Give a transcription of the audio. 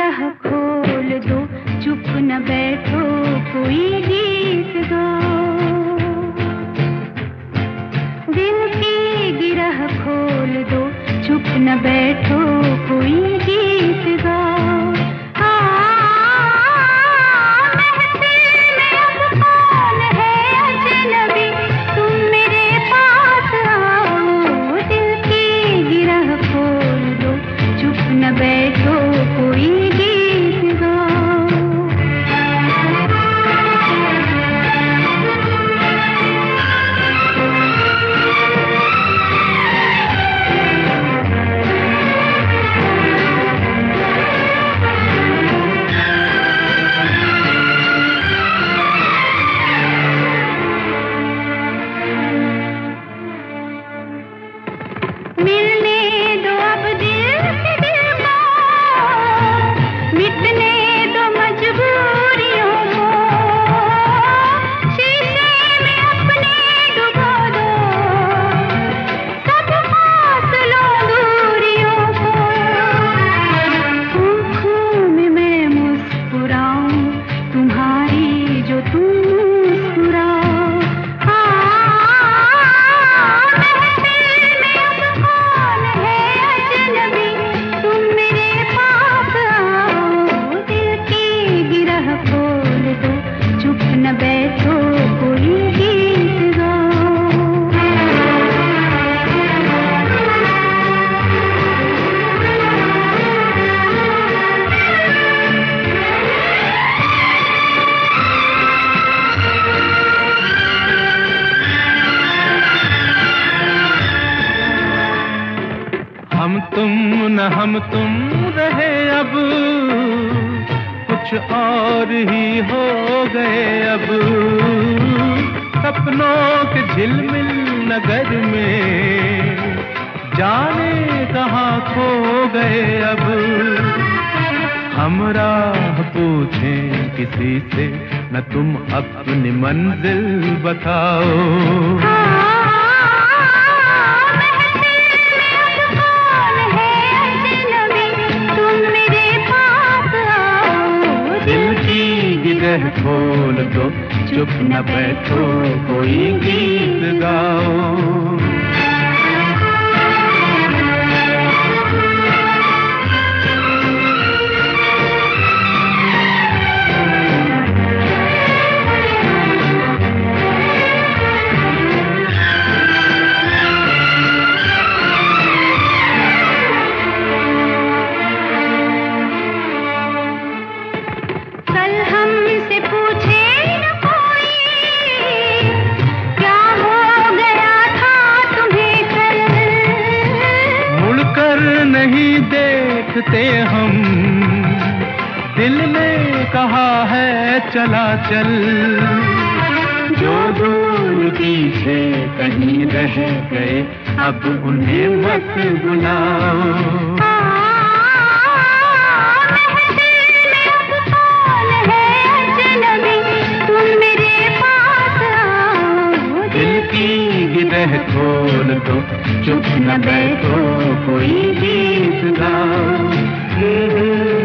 गिरह खोल दो, चुप न बैठो, कोई गीत दो। दिल की गिरह खोल दो, चुप न बैठो, कोई तुम, न हम तुम रहे अब। कुछ और ही हो गए अब। सपनों के झिलमिल नगर में जाने कहाँ खो गए अब। हम राह पूछें किसी से, न तुम अपनी मंजिल बताओ। गिरह खोल दो चुप न बैठो कोई गीत गाओ। कल देखते हम दिल ने कहा है चला चल। जो दूर पीछे कहीं रह गए अब उन्हें मत बुलाओ। की रह खोल दो चुप न बैठो कोई गीत गाओ।